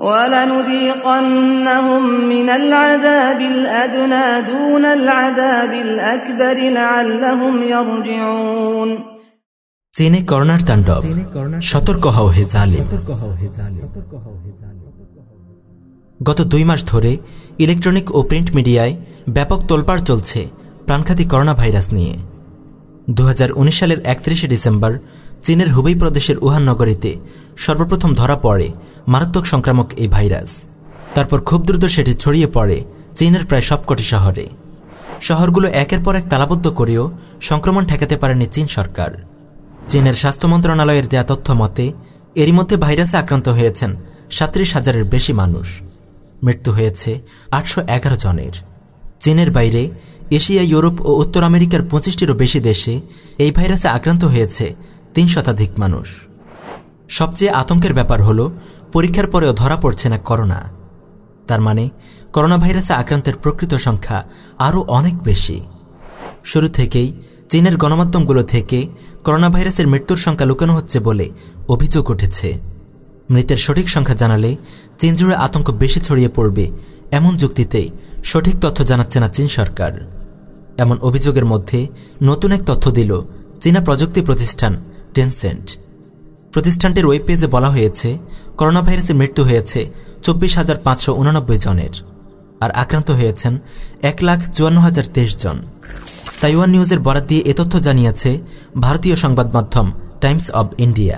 ولنذيقنهم من العذاب الأدنى دون العذاب الأكبر لعلهم يرجعون চীনে করোনার তাণ্ডব সতর্ক হও হে জালিম গত দুই মাস ধরে ইলেকট্রনিক ও প্রিন্ট মিডিয়ায় ব্যাপক তোলপাড় চলছে প্রাণঘাতী করোনা ভাইরাস নিয়ে দু সালের একত্রিশে ডিসেম্বর চীনের হুবেই প্রদেশের উহান নগরীতে সর্বপ্রথম ধরা পড়ে মারাত্মক সংক্রামক এই ভাইরাস। তারপর খুব দ্রুত সেটি ছড়িয়ে পড়ে চীনের প্রায় সবকটি শহরে। শহরগুলো একের পর এক তালাবদ্ধ করেও সংক্রমণ ঠেকাতে পারেনি চীন সরকার। চীনের স্বাস্থ্য মন্ত্রণালয়ের দেয়া তথ্য মতে, এরই মধ্যে ভাইরাসে আক্রান্ত হয়েছেন সাত্রিশ হাজারের বেশি মানুষ। মৃত্যু হয়েছে আটশো এগারো জনের। চীনের বাইরে এশিয়া, ইউরোপ ও উত্তর আমেরিকার পঁচিশটিরও বেশি দেশে এই ভাইরাসে আক্রান্ত হয়েছে তিন শতাধিক মানুষ। সবচেয়ে আতঙ্কের ব্যাপার হল পরীক্ষার পরেও ধরা পড়ছে না করোনা। তার মানে করোনা ভাইরাসে আক্রান্তের প্রকৃত সংখ্যা আরও অনেক বেশি। শুরু থেকেই চীনের গণমাধ্যমগুলো থেকে করোনা ভাইরাসের মৃত্যুর সংখ্যা লুকানো হচ্ছে বলে অভিযোগ উঠেছে। মৃতের সঠিক সংখ্যা জানালে চীন জুড়ে আতঙ্ক বেশি ছড়িয়ে পড়বে এমন যুক্তিতে সঠিক তথ্য জানাচ্ছে না চীন সরকার। এমন অভিযোগের মধ্যে নতুন এক তথ্য দিল চীনা প্রযুক্তি প্রতিষ্ঠান টেনসেন্ট। প্রতিষ্ঠানটির ওয়েব পেজে বলা হয়েছে করোনা ভাইরাসে মৃত্যু হয়েছে চব্বিশ হাজার পাঁচশো উনানব্বই জনের আর আক্রান্ত হয়েছেন এক লাখ চুয়ান্ন হাজার তেইশ জন। তাইওয়ান নিউজের বরাত দিয়ে এ তথ্য জানিয়েছে ভারতীয় সংবাদ মাধ্যম টাইমস অব ইন্ডিয়া।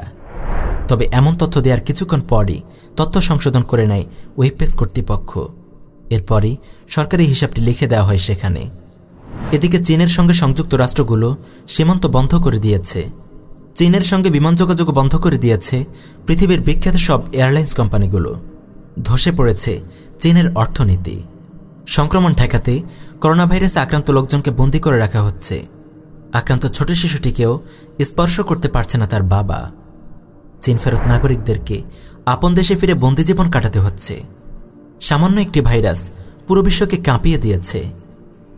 তবে এমন তথ্য দেওয়ার কিছুক্ষণ পরই তথ্য সংশোধন করে নেয় ওয়েব পেজ কর্তৃপক্ষ। এরপরই সরকারি হিসাবটি লিখে দেওয়া হয় সেখানে। এদিকে চীনের সঙ্গে সংযুক্ত রাষ্ট্রগুলো সীমান্ত বন্ধ করে দিয়েছে। চীনের সঙ্গে বিমান যোগাযোগ বন্ধ করে দিয়েছে পৃথিবীর বিখ্যাত সব এয়ারলাইন্স কোম্পানিগুলো। ধসে পড়েছে চীনের অর্থনীতি। সংক্রমণ ঠেকাতে করোনা ভাইরাসে আক্রান্ত লোকজনকে বন্দি করে রাখা হচ্ছে। আক্রান্ত ছোট শিশুটিকেও স্পর্শ করতে পারছে না তার বাবা। চীন ফেরত নাগরিকদেরকে আপন দেশে ফিরে বন্দিজীবন কাটাতে হচ্ছে। সামান্য একটি ভাইরাস পুরো বিশ্বকে কাঁপিয়ে দিয়েছে।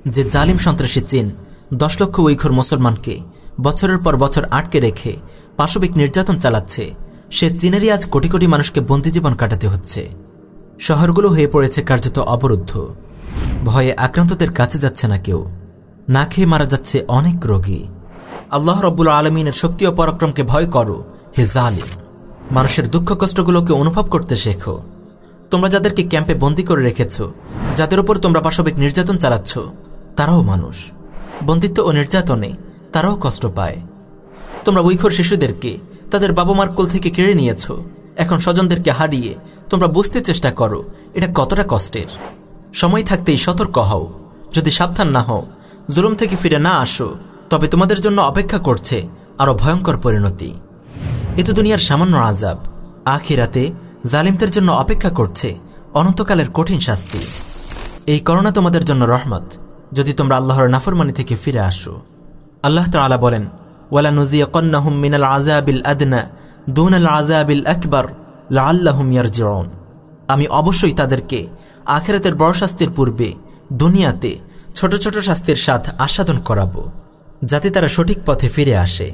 যে জালিম সন্ত্রাসী চীন দশ লক্ষ উইঘর মুসলমানকে বছরের পর বছর আটকে রেখে পাশবিক নির্যাতন চালাচ্ছে। সে চীনেরই আজ কোটি কোটি মানুষকে বন্দিজীবন কাটাতে হচ্ছে। শহরগুলো হয়ে পড়েছে কার্যত অবরুদ্ধ। ভয়ে আক্রান্তদের কাছে যাচ্ছে না কেউ। না খেয়ে মারা যাচ্ছে অনেক রোগী। আল্লাহ রব্বুল আলমিনের শক্তি ও পরাক্রমকে ভয় করো, হে জালিম। মানুষের দুঃখ কষ্টগুলোকে অনুভব করতে শেখো। তোমরা যাদেরকে ক্যাম্পে বন্দি করে রেখেছ, যাদের উপর তোমরা পাশবিক নির্যাতন চালাচ্ছ, তারাও মানুষ। বন্দিত্ব ও নির্যাতনে তারাও কষ্ট পায়। তোমরা উইখর শিশুদেরকে, তাদের বাবা মার কোল থেকে কেড়ে নিয়েছ। এখন স্বজনদেরকে হারিয়ে তোমরা বুঝতে চেষ্টা করো, এটা কতটা কষ্টের। সময় থাকতেই সতর্ক হও। যদি সাবধান না হও, জুলুম থেকে ফিরে না আসো, তবে তোমাদের জন্য অপেক্ষা করছে আরও ভয়ঙ্কর পরিণতি। এ তো দুনিয়ার সামান্য আজাব আখিরাতে জালিমদের জন্য অপেক্ষা করছে অনন্তকালের কঠিন শাস্তি। এই করোনা তোমাদের জন্য রহমত। যদি তোমরা আল্লাহর নাফরমানি থেকে ফিরে আসো। আল্লাহ তালা বলেন ওয়ালা নজিয়া কন্নাহুম মিনাল আজাবিল আদনা দুন আল আজাবিল আকবর লাল্লাহুম ইয়ারজিউন। আমি অবশ্যই তাদেরকে আখেরাতের বড় শাস্তির পূর্বে দুনিয়াতে ছোট ছোট শাস্তির স্বাদ আস্বাদন করাবো, যাতে তারা সঠিক পথে ফিরে আসে।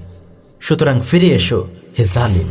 সুতরাং ফিরে এসো হে জালিম।